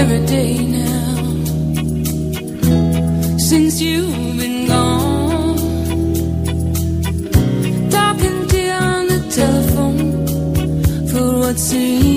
every day now since you've been gone. Talking to you on the telephone for what seems.